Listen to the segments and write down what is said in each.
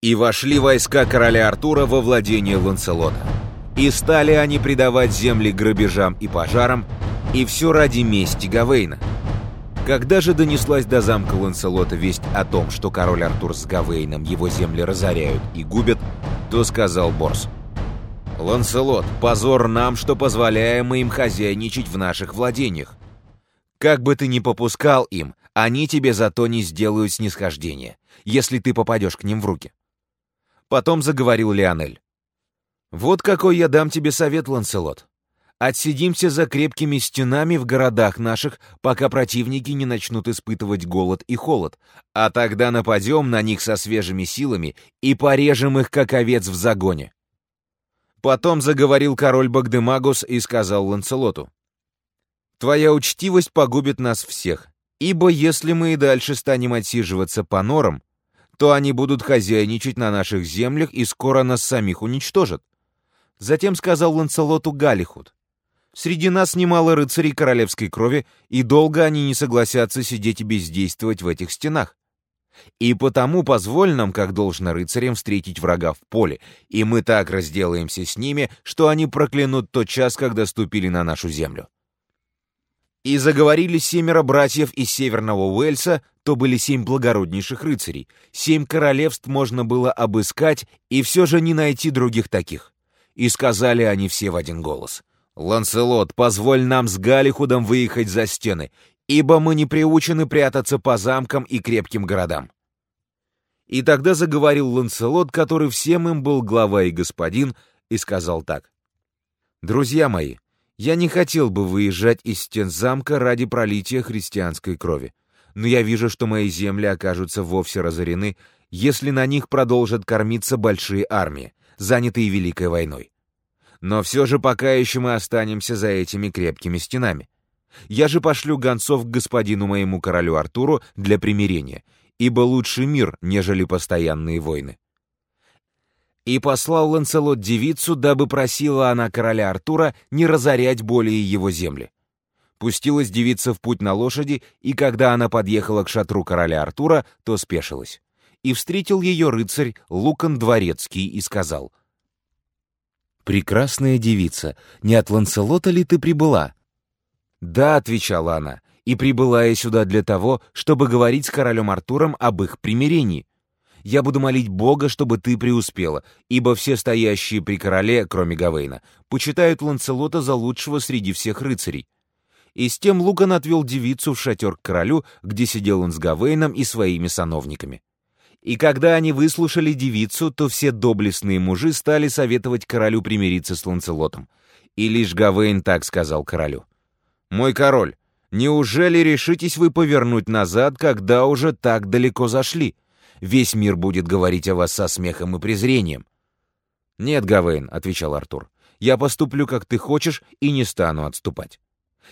И вошли войска короля Артура во владение Ланселота. И стали они предавать земли грабежам и пожарам, и все ради мести Гавейна. Когда же донеслась до замка Ланселота весть о том, что король Артур с Гавейном его земли разоряют и губят, то сказал Борс. «Ланселот, позор нам, что позволяем им хозяйничать в наших владениях. Как бы ты ни попускал им, они тебе зато не сделают снисхождения, если ты попадешь к ним в руки. Потом заговорил Леонель. «Вот какой я дам тебе совет, Ланселот. Отсидимся за крепкими стенами в городах наших, пока противники не начнут испытывать голод и холод, а тогда нападем на них со свежими силами и порежем их, как овец в загоне». Потом заговорил король Багдемагус и сказал Ланселоту. «Твоя учтивость погубит нас всех, ибо если мы и дальше станем отсиживаться по норам, то они будут хозяйничать на наших землях и скоро нас самих уничтожат. Затем сказал Ланселоту Галихуд. Среди нас немало рыцарей королевской крови, и долго они не согласятся сидеть и бездействовать в этих стенах. И потому позволь нам, как должно рыцарям, встретить врага в поле, и мы так разделаемся с ними, что они проклянут тот час, когда ступили на нашу землю. И заговорили семеро братьев из Северного Уэльса, то были семь благороднейших рыцарей. Семь королевств можно было обыскать и все же не найти других таких. И сказали они все в один голос. «Ланселот, позволь нам с Галихудом выехать за стены, ибо мы не приучены прятаться по замкам и крепким городам». И тогда заговорил Ланселот, который всем им был глава и господин, и сказал так. «Друзья мои, я не хотел бы выезжать из стен замка ради пролития христианской крови но я вижу, что мои земли окажутся вовсе разорены, если на них продолжат кормиться большие армии, занятые Великой войной. Но все же пока еще мы останемся за этими крепкими стенами. Я же пошлю гонцов к господину моему королю Артуру для примирения, ибо лучший мир, нежели постоянные войны. И послал Ланселот девицу, дабы просила она короля Артура не разорять более его земли. Пустилась девица в путь на лошади, и когда она подъехала к шатру короля Артура, то спешилась. И встретил ее рыцарь Лукан Дворецкий и сказал, «Прекрасная девица, не от Ланселота ли ты прибыла?» «Да», — отвечала она, — «и прибыла я сюда для того, чтобы говорить с королем Артуром об их примирении. Я буду молить Бога, чтобы ты преуспела, ибо все стоящие при короле, кроме Гавейна, почитают Ланселота за лучшего среди всех рыцарей и с тем Луган отвел девицу в шатер к королю, где сидел он с Гавейном и своими сановниками. И когда они выслушали девицу, то все доблестные мужи стали советовать королю примириться с Ланцелотом. И лишь Гавейн так сказал королю. «Мой король, неужели решитесь вы повернуть назад, когда уже так далеко зашли? Весь мир будет говорить о вас со смехом и презрением». «Нет, Гавейн», — отвечал Артур, — «я поступлю, как ты хочешь, и не стану отступать».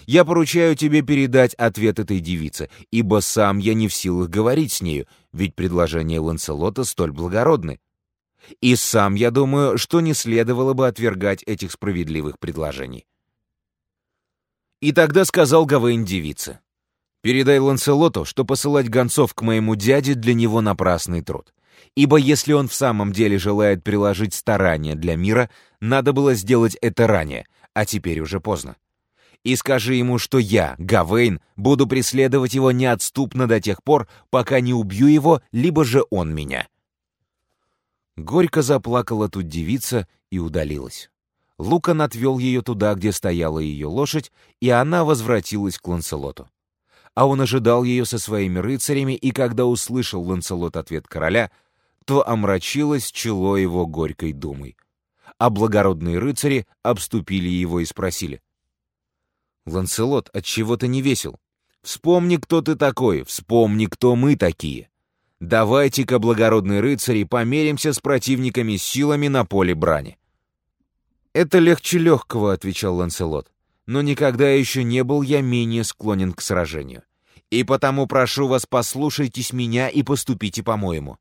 Я поручаю тебе передать ответ этой девице, ибо сам я не в силах говорить с нею, ведь предложения Ланселота столь благородны. И сам я думаю, что не следовало бы отвергать этих справедливых предложений. И тогда сказал Гавейн девице, «Передай Ланселоту, что посылать гонцов к моему дяде для него напрасный труд. Ибо если он в самом деле желает приложить старания для мира, надо было сделать это ранее, а теперь уже поздно и скажи ему, что я, Гавейн, буду преследовать его неотступно до тех пор, пока не убью его, либо же он меня». Горько заплакала тут девица и удалилась. Лукан отвел ее туда, где стояла ее лошадь, и она возвратилась к Ланселоту. А он ожидал ее со своими рыцарями, и когда услышал Ланселот ответ короля, то омрачилось чело его горькой думой. А благородные рыцари обступили его и спросили, Ланселот, от чего ты не весел? Вспомни, кто ты такой, вспомни, кто мы такие. Давайте-ка, благородные рыцари, померимся с противниками силами на поле брани. Это легче легкого, отвечал Ланселот, но никогда еще не был я менее склонен к сражению. И потому прошу вас, послушайтесь меня и поступите по-моему.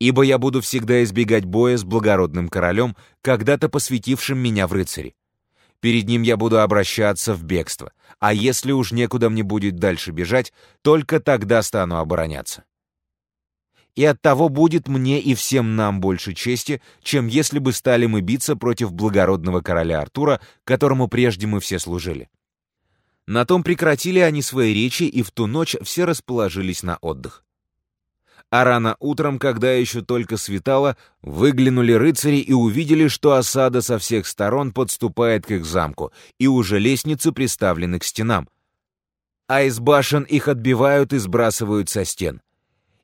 Ибо я буду всегда избегать боя с благородным королем, когда-то посвятившим меня в рыцари перед ним я буду обращаться в бегство, а если уж некуда мне будет дальше бежать, только тогда стану обороняться. и оттого будет мне и всем нам больше чести, чем если бы стали мы биться против благородного короля Артура, которому прежде мы все служили». На том прекратили они свои речи, и в ту ночь все расположились на отдых. А рано утром, когда еще только светало, выглянули рыцари и увидели, что осада со всех сторон подступает к их замку, и уже лестницы приставлены к стенам. А из башен их отбивают и сбрасывают со стен.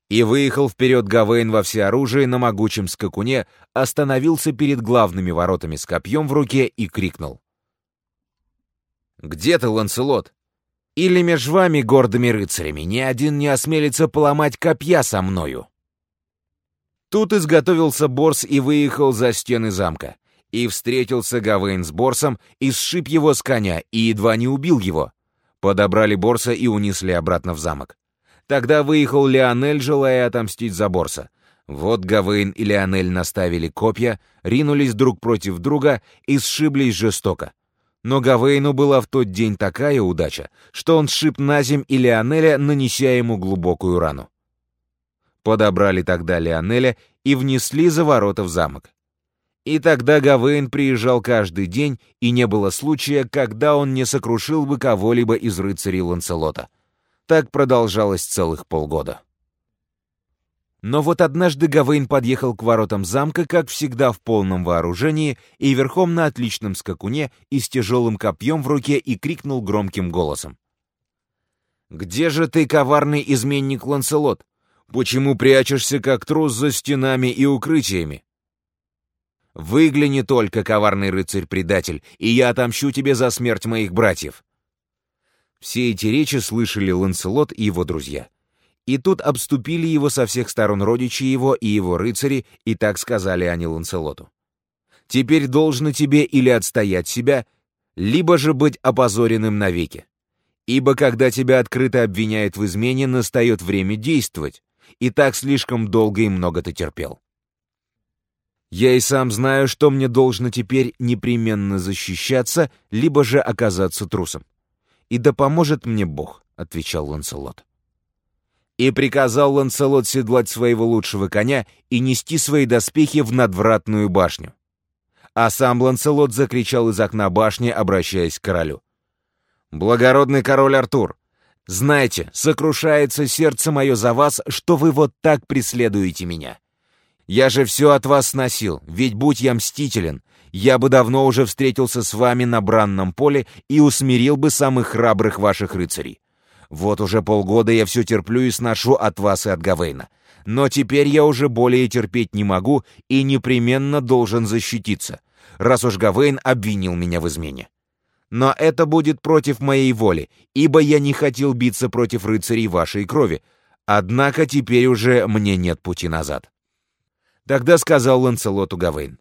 И выехал вперед Гавейн во всеоружии на могучем скакуне, остановился перед главными воротами с копьем в руке и крикнул. «Где ты, Ланселот? Или меж вами, гордыми рыцарями, ни один не осмелится поломать копья со мною?» Тут изготовился Борс и выехал за стены замка. И встретился Гавейн с Борсом, и сшиб его с коня, и едва не убил его. Подобрали Борса и унесли обратно в замок. Тогда выехал Леонель, желая отомстить за Борса. Вот Гавейн и Леонель наставили копья, ринулись друг против друга и сшиблись жестоко. Но Гавейну была в тот день такая удача, что он сшиб на земь и Леонеля, нанеся ему глубокую рану. Подобрали тогда Леонеля и внесли за ворота в замок. И тогда Гавейн приезжал каждый день, и не было случая, когда он не сокрушил бы кого-либо из рыцарей Ланселота. Так продолжалось целых полгода. Но вот однажды Гавейн подъехал к воротам замка, как всегда в полном вооружении, и верхом на отличном скакуне и с тяжелым копьем в руке и крикнул громким голосом. «Где же ты, коварный изменник Ланселот? Почему прячешься, как трус, за стенами и укрытиями? Выгляни только, коварный рыцарь-предатель, и я отомщу тебе за смерть моих братьев!» Все эти речи слышали Ланселот и его друзья. И тут обступили его со всех сторон родичи его и его рыцари, и так сказали они Ланселоту. «Теперь должно тебе или отстоять себя, либо же быть опозоренным навеки. Ибо когда тебя открыто обвиняют в измене, настает время действовать, и так слишком долго и много ты терпел. Я и сам знаю, что мне должно теперь непременно защищаться, либо же оказаться трусом. И да поможет мне Бог», — отвечал Ланселот. И приказал Ланселот седлать своего лучшего коня и нести свои доспехи в надвратную башню. А сам Ланселот закричал из окна башни, обращаясь к королю. «Благородный король Артур, знайте, сокрушается сердце мое за вас, что вы вот так преследуете меня. Я же все от вас сносил, ведь будь я мстителен, я бы давно уже встретился с вами на бранном поле и усмирил бы самых храбрых ваших рыцарей. Вот уже полгода я все терплю и сношу от вас и от Гавейна. Но теперь я уже более терпеть не могу и непременно должен защититься, раз уж Гавейн обвинил меня в измене. Но это будет против моей воли, ибо я не хотел биться против рыцарей вашей крови. Однако теперь уже мне нет пути назад. Тогда сказал Ланселоту Гавейн.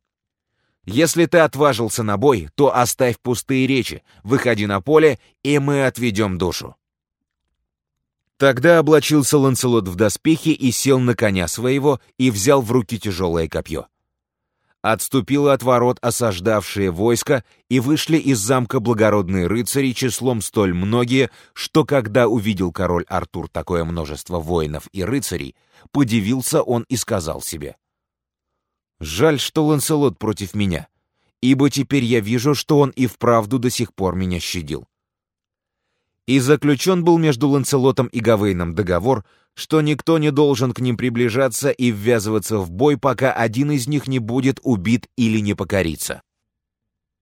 «Если ты отважился на бой, то оставь пустые речи, выходи на поле, и мы отведем душу». Тогда облачился Ланселот в доспехи и сел на коня своего и взял в руки тяжелое копье. Отступило от ворот осаждавшие войско, и вышли из замка благородные рыцари числом столь многие, что когда увидел король Артур такое множество воинов и рыцарей, подивился он и сказал себе. «Жаль, что Ланселот против меня, ибо теперь я вижу, что он и вправду до сих пор меня щадил. И заключен был между Ланселотом и Гавейном договор, что никто не должен к ним приближаться и ввязываться в бой, пока один из них не будет убит или не покорится.